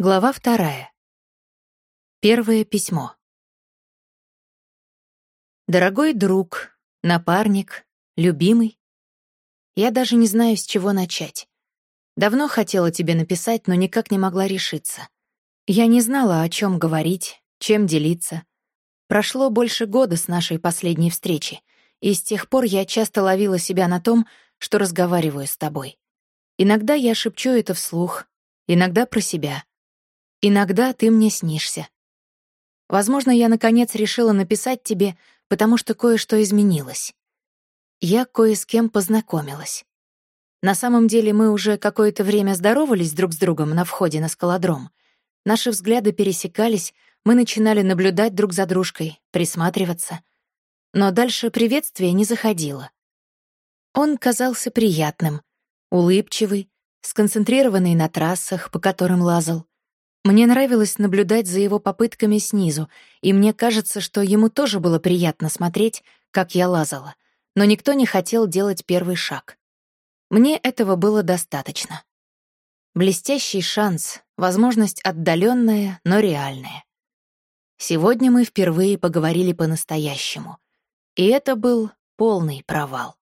Глава вторая. Первое письмо. Дорогой друг, напарник, любимый. Я даже не знаю, с чего начать. Давно хотела тебе написать, но никак не могла решиться. Я не знала, о чем говорить, чем делиться. Прошло больше года с нашей последней встречи, и с тех пор я часто ловила себя на том, что разговариваю с тобой. Иногда я шепчу это вслух, иногда про себя — Иногда ты мне снишься. Возможно, я наконец решила написать тебе, потому что кое-что изменилось. Я кое с кем познакомилась. На самом деле мы уже какое-то время здоровались друг с другом на входе на скалодром. Наши взгляды пересекались, мы начинали наблюдать друг за дружкой, присматриваться. Но дальше приветствие не заходило. Он казался приятным, улыбчивый, сконцентрированный на трассах, по которым лазал. Мне нравилось наблюдать за его попытками снизу, и мне кажется, что ему тоже было приятно смотреть, как я лазала. Но никто не хотел делать первый шаг. Мне этого было достаточно. Блестящий шанс, возможность отдаленная, но реальная. Сегодня мы впервые поговорили по-настоящему. И это был полный провал.